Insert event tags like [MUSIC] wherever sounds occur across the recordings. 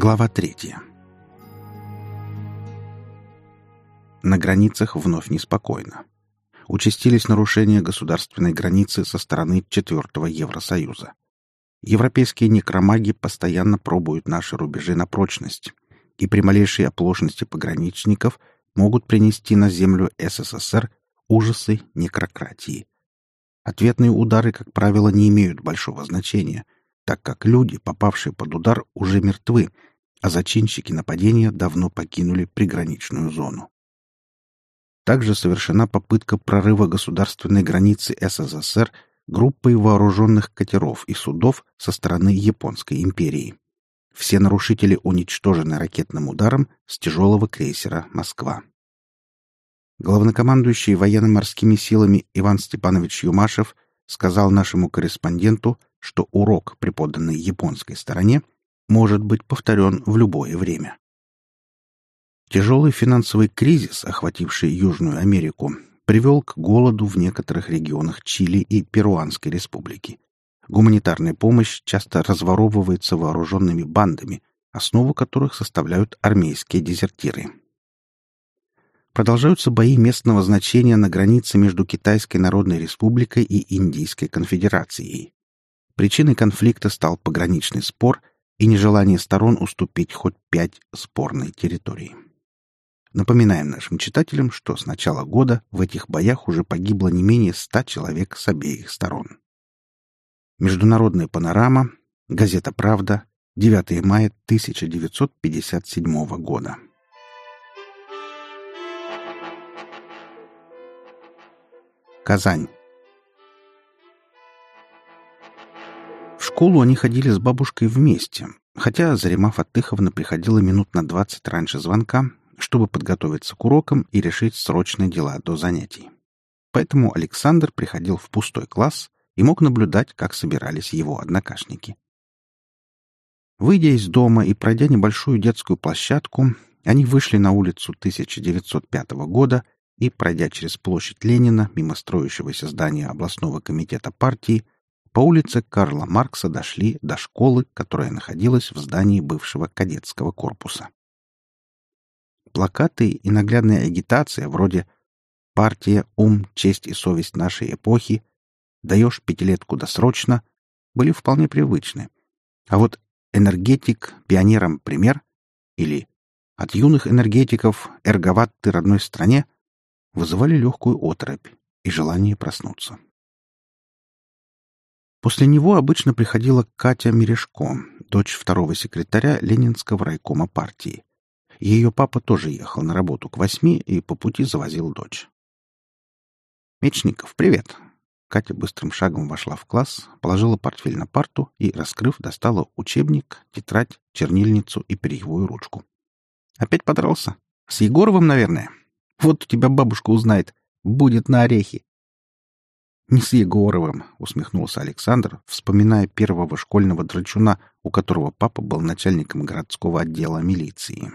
Глава третья. На границах вновь неспокойно. Участились нарушения государственной границы со стороны Четвертого Евросоюза. Европейские некромаги постоянно пробуют наши рубежи на прочность, и при малейшей оплошности пограничников могут принести на землю СССР ужасы некрократии. Ответные удары, как правило, не имеют большого значения — так как люди, попавшие под удар, уже мертвы, а зачинщики нападения давно покинули приграничную зону. Также совершена попытка прорыва государственной границы СССР группой вооруженных катеров и судов со стороны Японской империи. Все нарушители уничтожены ракетным ударом с тяжелого крейсера «Москва». Главнокомандующий военно-морскими силами Иван Степанович Юмашев сказал нашему корреспонденту, что урок, преподанный японской стороне, может быть повторен в любое время. Тяжелый финансовый кризис, охвативший Южную Америку, привел к голоду в некоторых регионах Чили и Перуанской республики. Гуманитарная помощь часто разворовывается вооруженными бандами, основу которых составляют армейские дезертиры. Продолжаются бои местного значения на границе между Китайской Народной Республикой и Индийской Конфедерацией. Причиной конфликта стал пограничный спор и нежелание сторон уступить хоть пять спорной территории. Напоминаем нашим читателям, что с начала года в этих боях уже погибло не менее ста человек с обеих сторон. Международная панорама, газета «Правда», 9 мая 1957 года. Казань. Школу они ходили с бабушкой вместе, хотя Зарима Фатыховна приходила минут на двадцать раньше звонка, чтобы подготовиться к урокам и решить срочные дела до занятий. Поэтому Александр приходил в пустой класс и мог наблюдать, как собирались его однокашники. Выйдя из дома и пройдя небольшую детскую площадку, они вышли на улицу 1905 года и, пройдя через площадь Ленина мимо строящегося здания областного комитета партии, по улице Карла Маркса дошли до школы, которая находилась в здании бывшего кадетского корпуса. Плакаты и наглядная агитация вроде «Партия, ум, честь и совесть нашей эпохи», «Даешь пятилетку досрочно» были вполне привычны. А вот «Энергетик, пионерам пример» или «От юных энергетиков эрговат ты родной стране» вызывали легкую оторопь и желание проснуться. После него обычно приходила Катя Мережко, дочь второго секретаря Ленинского райкома партии. Ее папа тоже ехал на работу к восьми и по пути завозил дочь. «Мечников, привет!» Катя быстрым шагом вошла в класс, положила портфель на парту и, раскрыв, достала учебник, тетрадь, чернильницу и перьевую ручку. «Опять подрался? С Егоровым, наверное? Вот у тебя бабушка узнает. Будет на орехи!» «Не с Егоровым», — усмехнулся Александр, вспоминая первого школьного драчуна, у которого папа был начальником городского отдела милиции.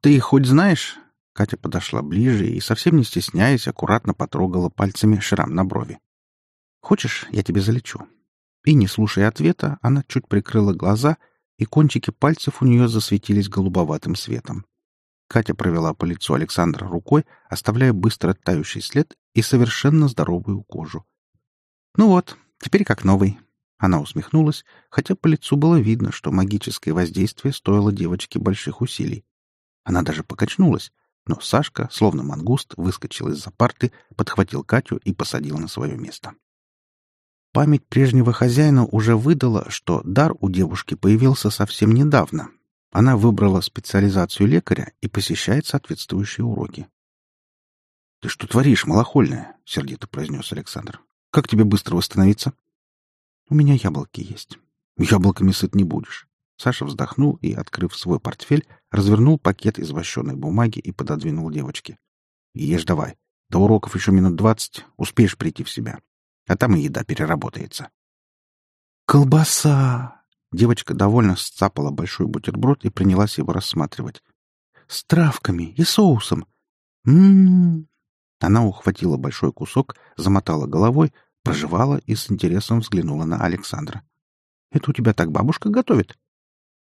«Ты хоть знаешь?» Катя подошла ближе и, совсем не стесняясь, аккуратно потрогала пальцами шрам на брови. «Хочешь, я тебе залечу?» И, не слушая ответа, она чуть прикрыла глаза, и кончики пальцев у нее засветились голубоватым светом. Катя провела по лицу Александра рукой, оставляя быстро тающий след и совершенно здоровую кожу. «Ну вот, теперь как новый». Она усмехнулась, хотя по лицу было видно, что магическое воздействие стоило девочке больших усилий. Она даже покачнулась, но Сашка, словно мангуст, выскочил из-за парты, подхватил Катю и посадил на свое место. Память прежнего хозяина уже выдала, что дар у девушки появился совсем недавно, она выбрала специализацию лекаря и посещает соответствующие уроки. — Ты что творишь, малохольная? — сердито произнес Александр. — Как тебе быстро восстановиться? — У меня яблоки есть. — Яблоками сыт не будешь. Саша вздохнул и, открыв свой портфель, развернул пакет из вощеной бумаги и пододвинул девочке. — Ешь давай. До уроков еще минут двадцать. Успеешь прийти в себя. А там и еда переработается. — Колбаса! Девочка довольно сцапала большой бутерброд и принялась его рассматривать. «С травками и соусом! М-м-м!» Она ухватила большой кусок, замотала головой, прожевала и с интересом взглянула на Александра. «Это у тебя так бабушка готовит?»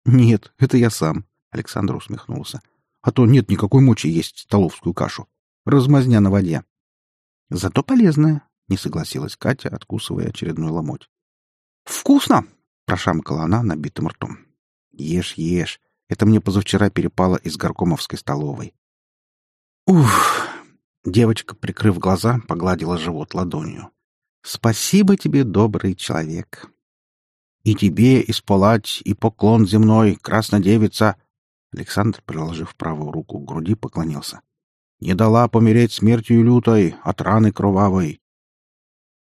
Нет, это я сам, Александр усмехнулся. А то нет никакой мочи есть столовскую кашу. Размазня на воде. Зато полезная, не согласилась Катя, откусывая очередной ломоть. Вкусно! прошамкала она набитым ртом. Ешь, ешь. Это мне позавчера перепало из горкомовской столовой. Уф! Девочка, прикрыв глаза, погладила живот ладонью. Спасибо тебе, добрый человек. И тебе исполать, и поклон земной, краснодевица. Александр, приложив правую руку к груди, поклонился. Не дала помереть смертью лютой от раны кровавой.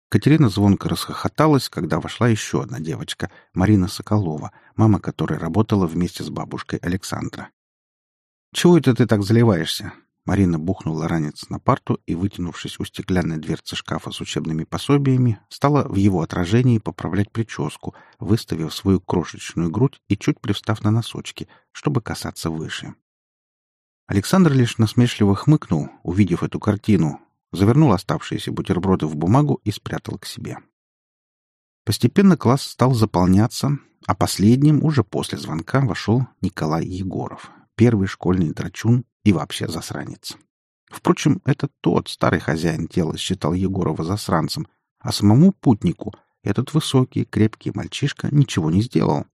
Катерина звонко расхохоталась, когда вошла еще одна девочка, Марина Соколова, мама которой работала вместе с бабушкой Александра. «Чего это ты так заливаешься?» Марина бухнула ранец на парту и, вытянувшись у стеклянной дверцы шкафа с учебными пособиями, стала в его отражении поправлять прическу, выставив свою крошечную грудь и чуть привстав на носочки, чтобы касаться выше. Александр лишь насмешливо хмыкнул, увидев эту картину, завернул оставшиеся бутерброды в бумагу и спрятал к себе. Постепенно класс стал заполняться, а последним уже после звонка вошел Николай Егоров, первый школьный драчун и вообще засранец. Впрочем, это тот старый хозяин тела считал Егорова засранцем, а самому путнику этот высокий, крепкий мальчишка ничего не сделал.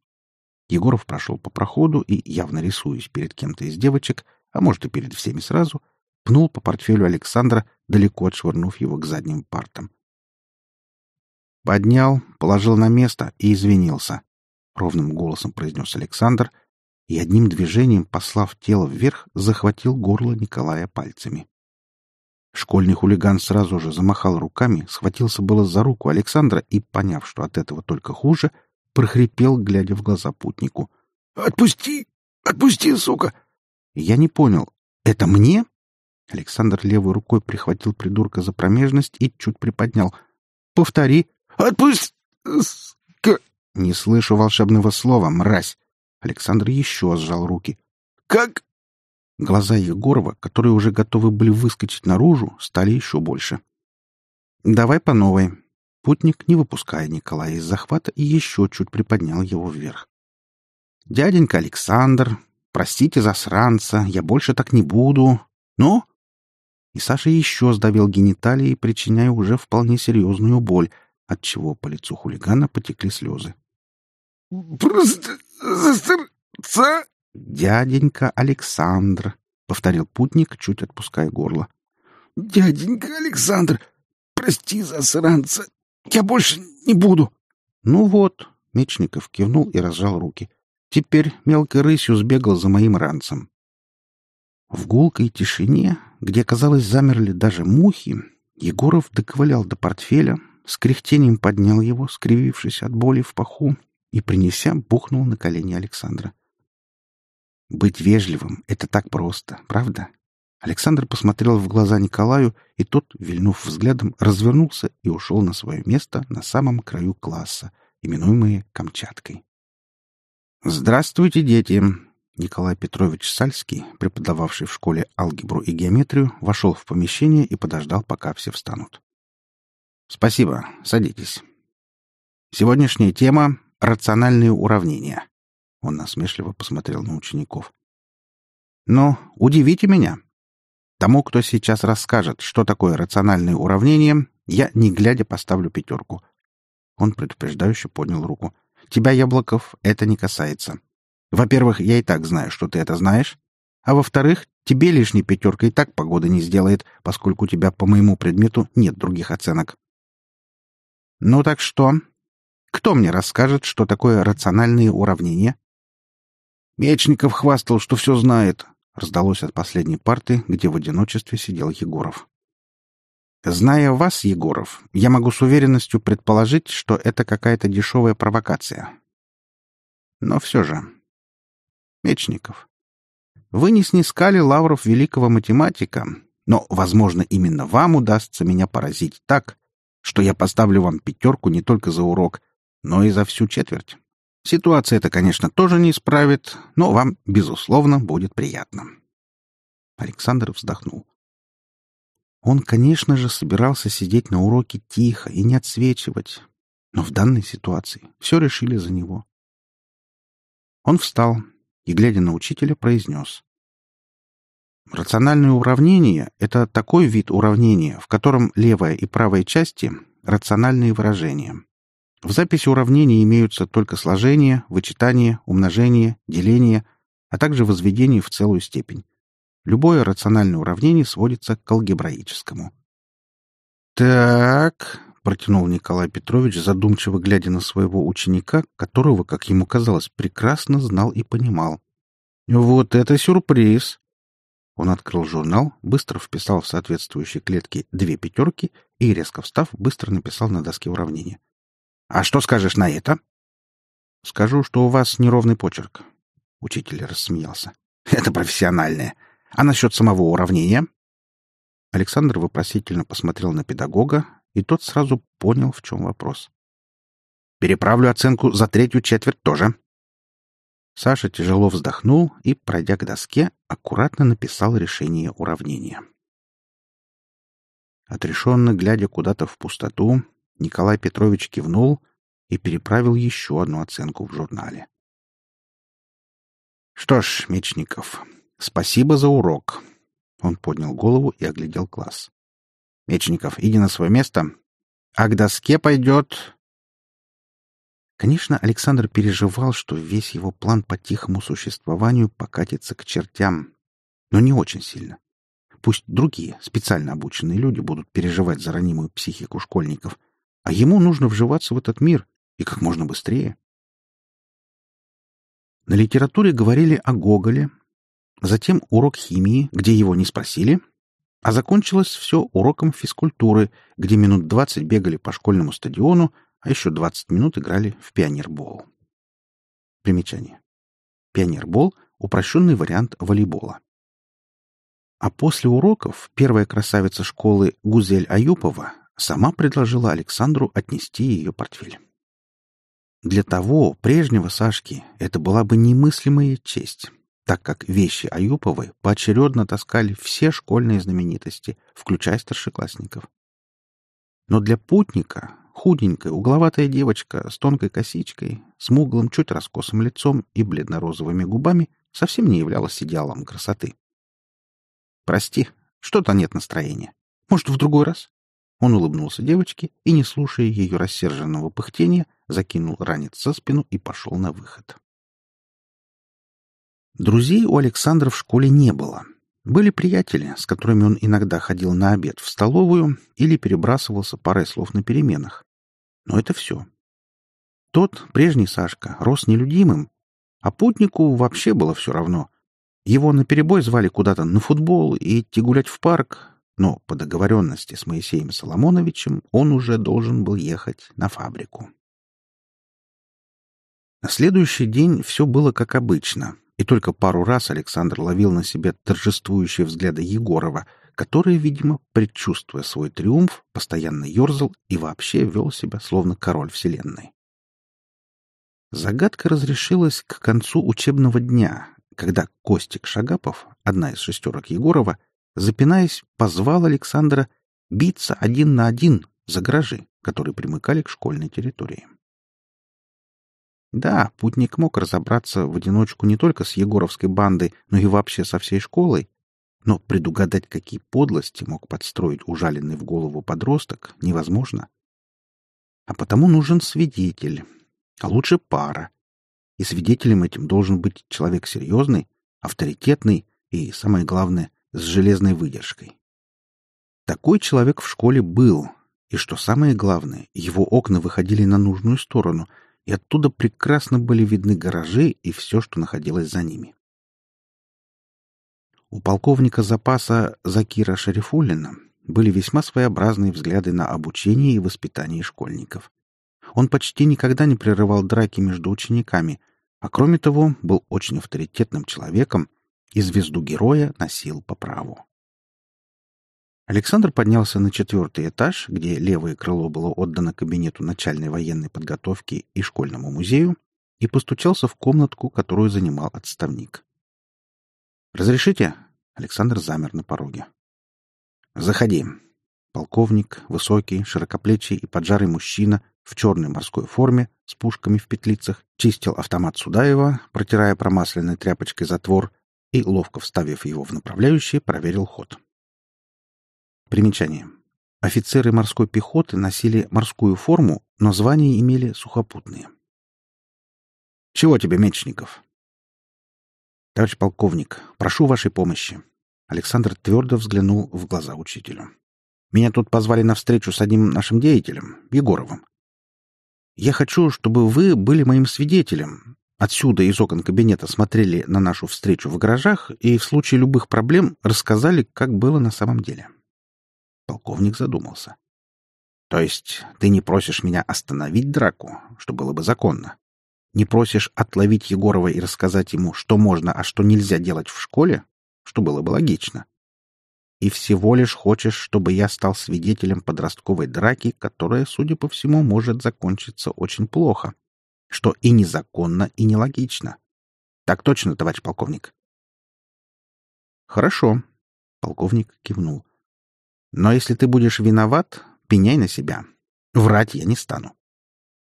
Егоров прошел по проходу и, явно рисуясь перед кем-то из девочек, а может и перед всеми сразу, пнул по портфелю Александра, далеко отшвырнув его к задним партам. Поднял, положил на место и извинился. Ровным голосом произнес Александр и одним движением, послав тело вверх, захватил горло Николая пальцами. Школьный хулиган сразу же замахал руками, схватился было за руку Александра и, поняв, что от этого только хуже, прохрипел, глядя в глаза путнику. «Отпусти! Отпусти, сука!» Я не понял. «Это мне?» Александр левой рукой прихватил придурка за промежность и чуть приподнял. «Повтори!» «Отпусти!» «Не слышу волшебного слова, мразь!» Александр еще сжал руки. «Как?» Глаза Егорова, которые уже готовы были выскочить наружу, стали еще больше. «Давай по новой». Путник, не выпуская Николая из захвата, и еще чуть приподнял его вверх. «Дяденька Александр, простите засранца, я больше так не буду. Ну?» И Саша еще сдавил гениталии, причиняя уже вполне серьезную боль, отчего по лицу хулигана потекли слезы. «Просто застрца...» «Дяденька Александр», — повторил путник, чуть отпуская горло. «Дяденька Александр, прости, засранца, я больше не буду». «Ну вот», — Мечников кивнул и разжал руки. «Теперь мелкой рысью сбегал за моим ранцем». В гулкой тишине, где, казалось, замерли даже мухи, Егоров доковылял до портфеля, с кряхтением поднял его, скривившись от боли в паху, и, принеся, бухнул на колени Александра. «Быть вежливым — это так просто, правда?» Александр посмотрел в глаза Николаю, и тот, вильнув взглядом, развернулся и ушел на свое место на самом краю класса, именуемое Камчаткой. «Здравствуйте, дети!» Николай Петрович Сальский, преподававший в школе алгебру и геометрию, вошел в помещение и подождал, пока все встанут. «Спасибо. Садитесь. Сегодняшняя тема рациональные уравнения. Он насмешливо посмотрел на учеников. Но удивите меня. Тому, кто сейчас расскажет, что такое рациональные уравнения, я, не глядя, поставлю пятерку. Он предупреждающе поднял руку. Тебя, Яблоков, это не касается. Во-первых, я и так знаю, что ты это знаешь. А во-вторых, тебе лишней пятерка и так погода не сделает, поскольку у тебя по моему предмету нет других оценок. Ну так что, кто мне расскажет, что такое рациональные уравнения? Мечников хвастал, что все знает, раздалось от последней парты, где в одиночестве сидел Егоров. Зная вас, Егоров, я могу с уверенностью предположить, что это какая-то дешевая провокация. Но все же... Мечников. Вы не снискали лавров великого математика, но, возможно, именно вам удастся меня поразить так, что я поставлю вам пятерку не только за урок, но и за всю четверть. Ситуация это, конечно, тоже не исправит, но вам, безусловно, будет приятно. Александр вздохнул. Он, конечно же, собирался сидеть на уроке тихо и не отсвечивать, но в данной ситуации все решили за него. Он встал и, глядя на учителя, произнес. Рациональное уравнение — это такой вид уравнения, в котором левая и правая части — рациональные выражения. В записи уравнений имеются только сложение, вычитание, умножение, деление, а также возведение в целую степень. Любое рациональное уравнение сводится к алгебраическому. «Так», — протянул Николай Петрович, задумчиво глядя на своего ученика, которого, как ему казалось, прекрасно знал и понимал. «Вот это сюрприз!» Он открыл журнал, быстро вписал в соответствующие клетки две пятерки и, резко встав, быстро написал на доске уравнения. «А что скажешь на это?» «Скажу, что у вас неровный почерк». Учитель рассмеялся. «Это профессиональное. А насчет самого уравнения?» Александр вопросительно посмотрел на педагога, и тот сразу понял, в чем вопрос. «Переправлю оценку за третью четверть тоже». Саша тяжело вздохнул и, пройдя к доске, аккуратно написал решение уравнения. Отрешенно глядя куда-то в пустоту, Николай Петрович кивнул и переправил еще одну оценку в журнале. «Что ж, Мечников, спасибо за урок». Он поднял голову и оглядел класс. «Мечников, иди на свое место. А к доске пойдет...» Конечно, Александр переживал, что весь его план по тихому существованию покатится к чертям, но не очень сильно. Пусть другие, специально обученные люди будут переживать за ранимую психику школьников, а ему нужно вживаться в этот мир и как можно быстрее. На литературе говорили о Гоголе, затем урок химии, где его не спросили, а закончилось все уроком физкультуры, где минут двадцать бегали по школьному стадиону, а еще 20 минут играли в пионербол. Примечание. Пионербол — упрощенный вариант волейбола. А после уроков первая красавица школы Гузель Аюпова сама предложила Александру отнести ее портфель. Для того, прежнего Сашки, это была бы немыслимая честь, так как вещи Аюповой поочередно таскали все школьные знаменитости, включая старшеклассников. Но для путника Худенькая, угловатая девочка с тонкой косичкой, смуглым, чуть раскосым лицом и бледно-розовыми губами совсем не являлась идеалом красоты. «Прости, что-то нет настроения. Может, в другой раз?» Он улыбнулся девочке и, не слушая ее рассерженного пыхтения, закинул ранец за спину и пошел на выход. Друзей у Александра в школе не было, были приятели, с которыми он иногда ходил на обед в столовую или перебрасывался парой слов на переменах. Но это все. Тот, прежний Сашка, рос нелюдимым, а путнику вообще было все равно. Его наперебой звали куда-то на футбол и идти гулять в парк, но по договоренности с Моисеем Соломоновичем он уже должен был ехать на фабрику. На следующий день все было как обычно, и только пару раз Александр ловил на себе торжествующие взгляды Егорова, который, видимо, предчувствуя свой триумф, постоянно ерзал и вообще вел себя словно король Вселенной. Загадка разрешилась к концу учебного дня, когда Костик Шагапов, одна из шестерок Егорова, запинаясь, позвал Александра биться один на один за гаражи, которые примыкали к школьной территории. Да, путник мог разобраться в одиночку не только с Егоровской бандой, но и вообще со всей школой. Но предугадать, какие подлости мог подстроить ужаленный в голову подросток, невозможно. А потому нужен свидетель, а лучше пара. И свидетелем этим должен быть человек серьезный, авторитетный и, самое главное, с железной выдержкой. Такой человек в школе был, и, что самое главное, его окна выходили на нужную сторону — и оттуда прекрасно были видны гаражи и все, что находилось за ними. У полковника запаса Закира Шарифуллина были весьма своеобразные взгляды на обучение и воспитание школьников. Он почти никогда не прерывал драки между учениками, а кроме того был очень авторитетным человеком и звезду героя носил по праву. Александр поднялся на четвертый этаж, где левое крыло было отдано кабинету начальной военной подготовки и школьному музею, и постучался в комнатку, которую занимал отставник. «Разрешите?» Александр замер на пороге. «Заходи». Полковник, высокий, широкоплечий и поджарый мужчина в черной морской форме с пушками в петлицах, чистил автомат Судаева, протирая промасленной тряпочкой затвор и, ловко вставив его в направляющий, проверил ход. Примечание. Офицеры морской пехоты носили морскую форму, но звания имели сухопутные. «Чего тебе, Мечников?» «Товарищ полковник, прошу вашей помощи». Александр твердо взглянул в глаза учителю. «Меня тут позвали на встречу с одним нашим деятелем, Егоровым. Я хочу, чтобы вы были моим свидетелем. Отсюда из окон кабинета смотрели на нашу встречу в гаражах и в случае любых проблем рассказали, как было на самом деле. Полковник задумался. То есть ты не просишь меня остановить драку, что было бы законно? Не просишь отловить Егорова и рассказать ему, что можно, а что нельзя делать в школе, что было бы логично? И всего лишь хочешь, чтобы я стал свидетелем подростковой драки, которая, судя по всему, может закончиться очень плохо, что и незаконно, и нелогично. Так точно, товарищ полковник? Хорошо. Полковник кивнул. Но если ты будешь виноват, пеняй на себя. Врать я не стану.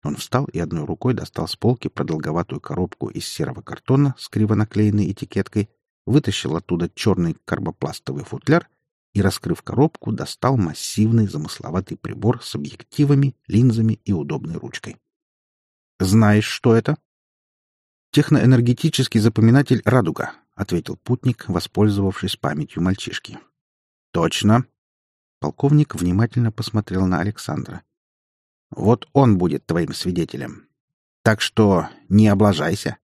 Он встал и одной рукой достал с полки продолговатую коробку из серого картона с криво наклеенной этикеткой, вытащил оттуда черный карбопластовый футляр и, раскрыв коробку, достал массивный замысловатый прибор с объективами, линзами и удобной ручкой. «Знаешь, что это?» «Техноэнергетический запоминатель «Радуга», — ответил путник, воспользовавшись памятью мальчишки. «Точно. Полковник внимательно посмотрел на Александра. «Вот он будет твоим свидетелем. Так что не облажайся».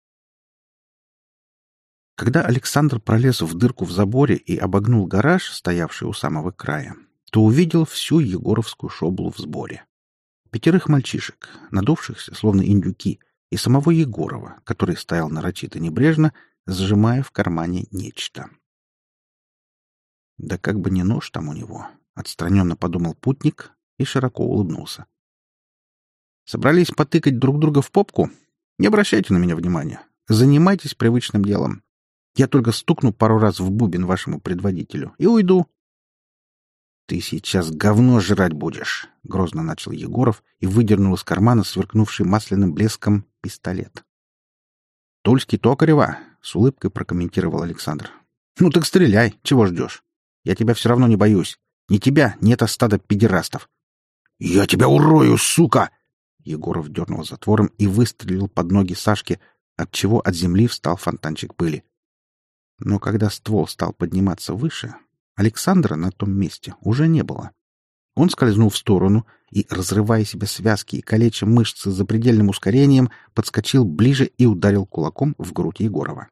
Когда Александр пролез в дырку в заборе и обогнул гараж, стоявший у самого края, то увидел всю егоровскую шоблу в сборе. Пятерых мальчишек, надувшихся, словно индюки, и самого Егорова, который стоял нарочито небрежно, сжимая в кармане нечто. Да как бы не нож там у него, Отстраненно подумал путник и широко улыбнулся. Собрались потыкать друг друга в попку? Не обращайте на меня внимания. Занимайтесь привычным делом. Я только стукну пару раз в бубен вашему предводителю и уйду. Ты сейчас говно жрать будешь, грозно начал Егоров и выдернул из кармана сверкнувший масляным блеском пистолет. Тульский Токарева, с улыбкой прокомментировал Александр. Ну так стреляй, чего ждешь? Я тебя все равно не боюсь. Ни тебя, ни это стадо педерастов. «Я тебя урою, сука!» Егоров дернул затвором и выстрелил под ноги Сашке, отчего от земли встал фонтанчик пыли. Но когда ствол стал подниматься выше, Александра на том месте уже не было. Он скользнул в сторону и, разрывая себе связки и калеча мышцы за предельным ускорением, подскочил ближе и ударил кулаком в грудь Егорова.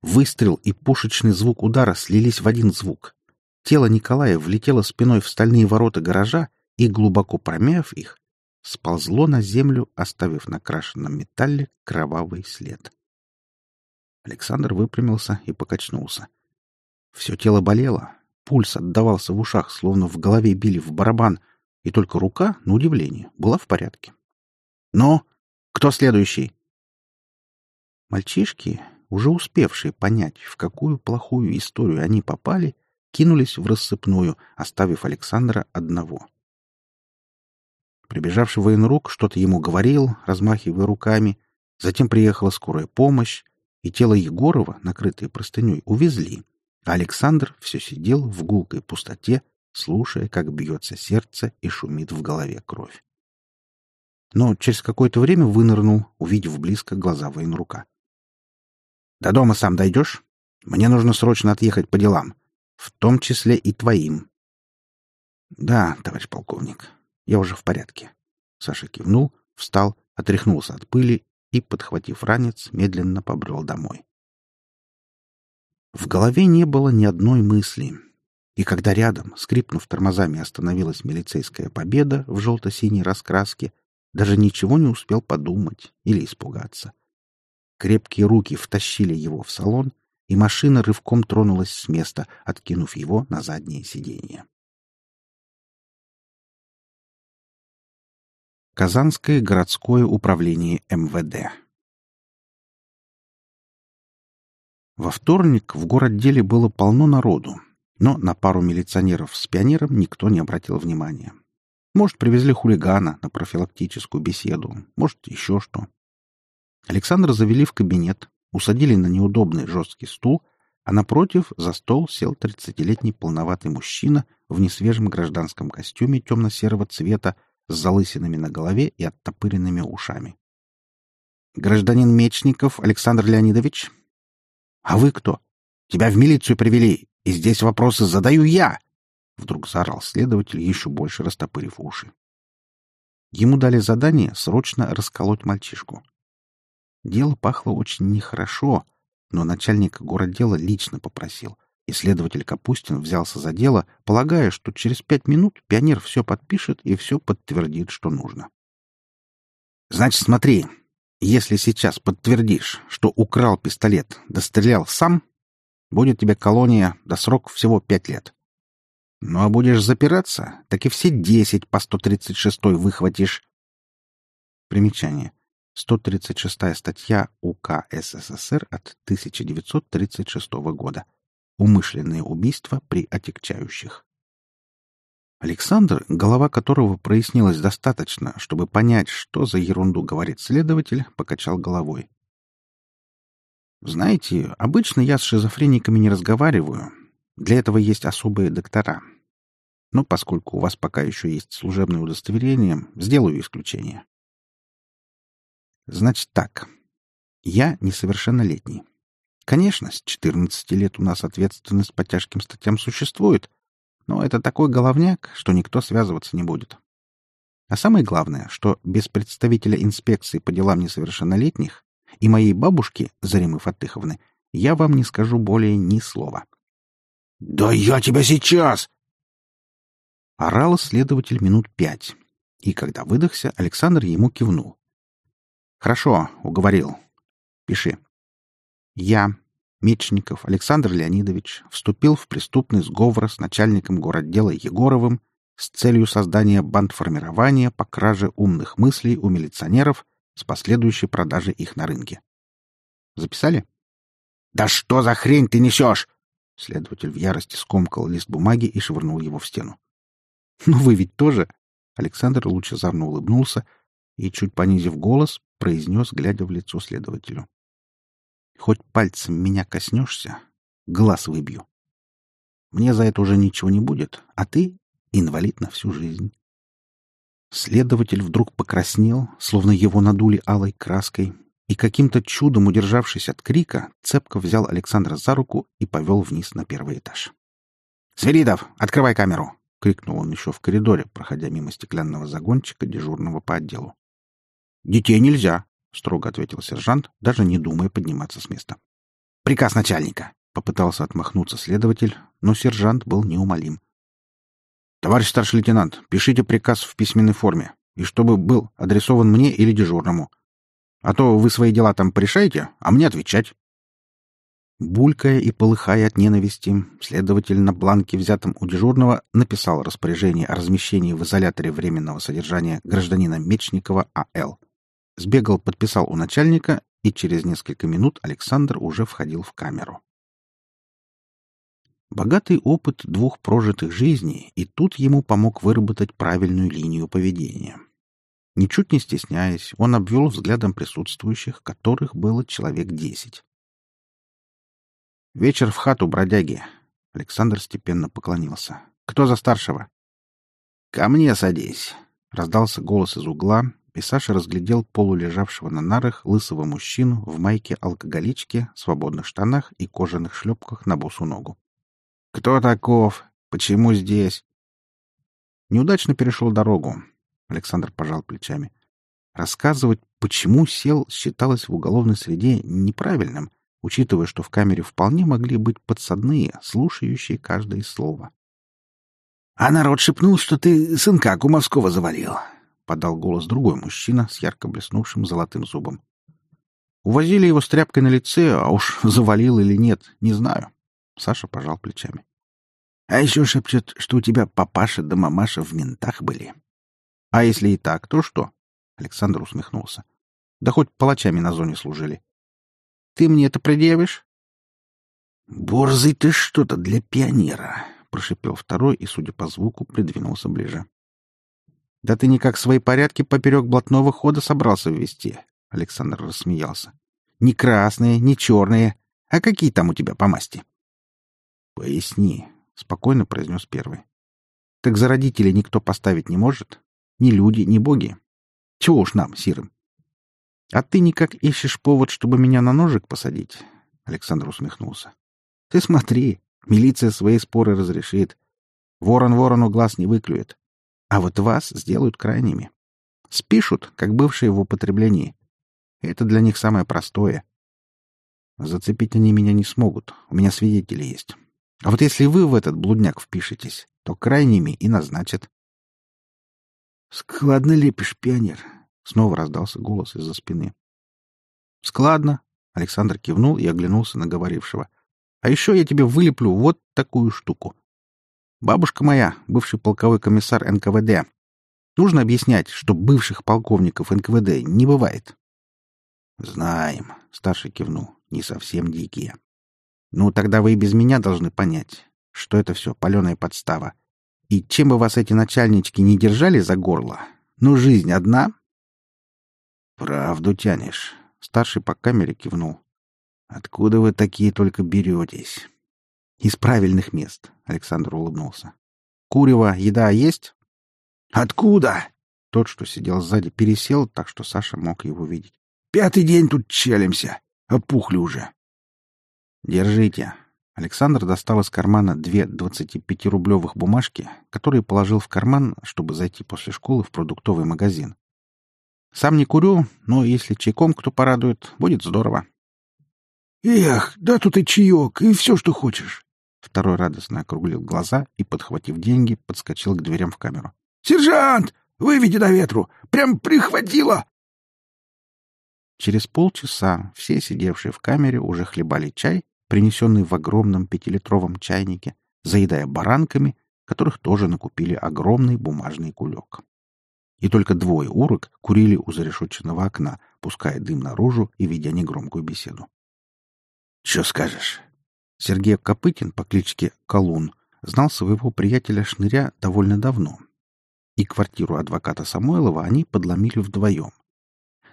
Выстрел и пушечный звук удара слились в один звук. Тело Николая влетело спиной в стальные ворота гаража и, глубоко промяв их, сползло на землю, оставив на крашенном металле кровавый след. Александр выпрямился и покачнулся. Все тело болело, пульс отдавался в ушах, словно в голове били в барабан, и только рука, на удивление, была в порядке. «Но! Кто следующий?» Мальчишки, уже успевшие понять, в какую плохую историю они попали, кинулись в рассыпную, оставив Александра одного. Прибежавший военрук что-то ему говорил, размахивая руками. Затем приехала скорая помощь, и тело Егорова, накрытое простыней, увезли, Александр все сидел в гулкой пустоте, слушая, как бьется сердце и шумит в голове кровь. Но через какое-то время вынырнул, увидев близко глаза военрука. — До дома сам дойдешь? Мне нужно срочно отъехать по делам в том числе и твоим. Да, товарищ полковник, я уже в порядке. Саша кивнул, встал, отряхнулся от пыли и, подхватив ранец, медленно побрел домой. В голове не было ни одной мысли. И когда рядом, скрипнув тормозами, остановилась милицейская победа в желто-синей раскраске, даже ничего не успел подумать или испугаться. Крепкие руки втащили его в салон, и машина рывком тронулась с места, откинув его на заднее сиденье. Казанское городское управление МВД Во вторник в городделе было полно народу, но на пару милиционеров с пионером никто не обратил внимания. Может, привезли хулигана на профилактическую беседу, может, еще что. Александра завели в кабинет, усадили на неудобный жесткий стул, а напротив за стол сел тридцатилетний полноватый мужчина в несвежем гражданском костюме темно-серого цвета с залысинами на голове и оттопыренными ушами. «Гражданин Мечников Александр Леонидович?» «А вы кто? Тебя в милицию привели, и здесь вопросы задаю я!» Вдруг заорал следователь, еще больше растопырив уши. Ему дали задание срочно расколоть мальчишку. Дело пахло очень нехорошо, но начальник городдела лично попросил, и следователь Капустин взялся за дело, полагая, что через пять минут пионер все подпишет и все подтвердит, что нужно. «Значит, смотри, если сейчас подтвердишь, что украл пистолет, дострелял сам, будет тебе колония до срок всего пять лет. Ну а будешь запираться, так и все десять по 136 выхватишь. Примечание. 136 статья УК СССР от 1936 года. Умышленное убийство при отягчающих. Александр, голова которого прояснилась достаточно, чтобы понять, что за ерунду говорит следователь, покачал головой. «Знаете, обычно я с шизофрениками не разговариваю. Для этого есть особые доктора. Но поскольку у вас пока еще есть служебное удостоверение, сделаю исключение. Значит так. Я несовершеннолетний. Конечно, с 14 лет у нас ответственность по тяжким статьям существует, но это такой головняк, что никто связываться не будет. А самое главное, что без представителя инспекции по делам несовершеннолетних и моей бабушки, Заремы Фатыховны, я вам не скажу более ни слова. «Да я тебя сейчас!» Орал следователь минут пять, и когда выдохся, Александр ему кивнул. Хорошо, уговорил. Пиши. Я, Мечников Александр Леонидович, вступил в преступный сговор с начальником городдела Егоровым с целью создания бандформирования по краже умных мыслей у милиционеров с последующей продажей их на рынке. Записали? «Да что за хрень ты несешь?» Следователь в ярости скомкал лист бумаги и швырнул его в стену. «Ну вы ведь тоже...» Александр лучезарно улыбнулся и, чуть понизив голос, произнес, глядя в лицо следователю. «Хоть пальцем меня коснешься, глаз выбью. Мне за это уже ничего не будет, а ты — инвалид на всю жизнь». Следователь вдруг покраснел, словно его надули алой краской, и каким-то чудом, удержавшись от крика, цепко взял Александра за руку и повел вниз на первый этаж. «Свиридов, открывай камеру!» — крикнул он еще в коридоре, проходя мимо стеклянного загончика дежурного по отделу. «Детей нельзя», — строго ответил сержант, даже не думая подниматься с места. «Приказ начальника», — попытался отмахнуться следователь, но сержант был неумолим. «Товарищ старший лейтенант, пишите приказ в письменной форме, и чтобы был адресован мне или дежурному. А то вы свои дела там порешаете, а мне отвечать». Булькая и полыхая от ненависти, следователь на бланке, взятом у дежурного, написал распоряжение о размещении в изоляторе временного содержания гражданина Мечникова А.Л. Сбегал, подписал у начальника, и через несколько минут Александр уже входил в камеру. Богатый опыт двух прожитых жизней, и тут ему помог выработать правильную линию поведения. Ничуть не стесняясь, он обвел взглядом присутствующих, которых было человек десять. «Вечер в хату, бродяги!» Александр степенно поклонился. «Кто за старшего?» «Ко мне садись!» — раздался голос из угла, и Саша разглядел полулежавшего на нарах лысого мужчину в майке-алкоголичке, свободных штанах и кожаных шлепках на босу ногу. «Кто таков? Почему здесь?» Неудачно перешел дорогу. Александр пожал плечами. Рассказывать, почему сел, считалось в уголовной среде неправильным, учитывая, что в камере вполне могли быть подсадные, слушающие каждое слово. — А народ шепнул, что ты сынка Кумовского завалил подал голос другой мужчина с ярко блеснувшим золотым зубом. Увозили его с тряпкой на лице, а уж [LAUGHS] завалил или нет, не знаю. Саша пожал плечами. А еще шепчет, что у тебя папаша да мамаша в ментах были. А если и так, то что? Александр усмехнулся. Да хоть палачами на зоне служили. Ты мне это предъявишь? Борзый ты что-то для пионера, прошипел второй и, судя по звуку, придвинулся ближе. Да ты никак свои порядки поперек блатного хода собрался ввести, — Александр рассмеялся. Не красные, не черные. А какие там у тебя по масти? Поясни, — спокойно произнес первый. Так за родителей никто поставить не может? Ни люди, ни боги. Чего уж нам, сирым? А ты никак ищешь повод, чтобы меня на ножик посадить? Александр усмехнулся. Ты смотри, милиция свои споры разрешит. Ворон ворону глаз не выклюет. А вот вас сделают крайними. Спишут, как бывшие в употреблении. Это для них самое простое. Зацепить они меня не смогут. У меня свидетели есть. А вот если вы в этот блудняк впишетесь, то крайними и назначат. «Складно лепишь, пионер!» — снова раздался голос из-за спины. «Складно!» — Александр кивнул и оглянулся на говорившего. «А еще я тебе вылеплю вот такую штуку. Бабушка моя, бывший полковой комиссар НКВД. Нужно объяснять, что бывших полковников НКВД не бывает. Знаем, старший кивнул, не совсем дикие. Ну, тогда вы и без меня должны понять, что это все паленая подстава. И чем бы вас эти начальнички не держали за горло, ну, жизнь одна. Правду тянешь. Старший по камере кивнул. Откуда вы такие только беретесь? Из правильных мест, Александр улыбнулся. Курева, еда есть? Откуда? Тот, что сидел сзади, пересел, так что Саша мог его видеть. Пятый день тут челимся. Опухли уже. Держите. Александр достал из кармана две 25-рублевых бумажки, которые положил в карман, чтобы зайти после школы в продуктовый магазин. Сам не курю, но если чайком кто порадует, будет здорово. «Эх, да тут и чаек, и все, что хочешь. Второй радостно округлил глаза и, подхватив деньги, подскочил к дверям в камеру. «Сержант! Выведи на ветру! Прям прихватило!» Через полчаса все сидевшие в камере уже хлебали чай, принесенный в огромном пятилитровом чайнике, заедая баранками, которых тоже накупили огромный бумажный кулек. И только двое урок курили у зарешетченного окна, пуская дым наружу и ведя негромкую беседу. — Что скажешь? Сергей Копытин по кличке Колун знал своего приятеля Шныря довольно давно. И квартиру адвоката Самойлова они подломили вдвоем.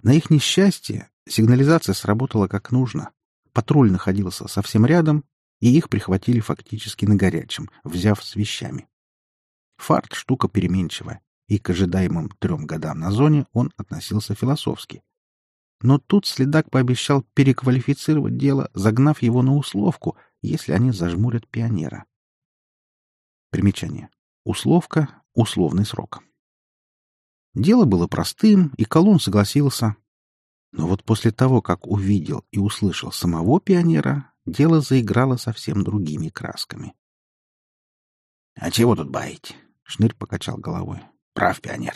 На их несчастье сигнализация сработала как нужно. Патруль находился совсем рядом, и их прихватили фактически на горячем, взяв с вещами. Фарт — штука переменчивая, и к ожидаемым трем годам на зоне он относился философски. Но тут следак пообещал переквалифицировать дело, загнав его на условку, если они зажмурят пионера. Примечание. Условка — условный срок. Дело было простым, и Колун согласился. Но вот после того, как увидел и услышал самого пионера, дело заиграло совсем другими красками. — А чего тут баить? — Шнырь покачал головой. — Прав, пионер.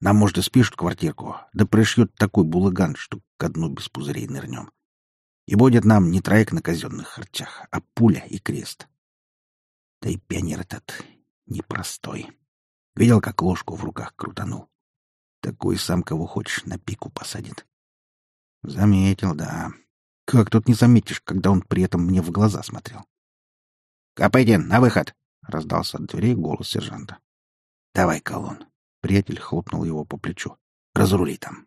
Нам, может, и спишут квартирку, да пришьют такой булаган, что к дну без пузырей нырнем. И будет нам не троек на казенных харчах, а пуля и крест. Да и пионер этот непростой. Видел, как ложку в руках крутанул? Такой сам кого хочешь на пику посадит. Заметил, да. Как тут не заметишь, когда он при этом мне в глаза смотрел? «Копытин, на выход!» — раздался от дверей голос сержанта. «Давай, колонн!» — приятель хлопнул его по плечу. «Разрули там!»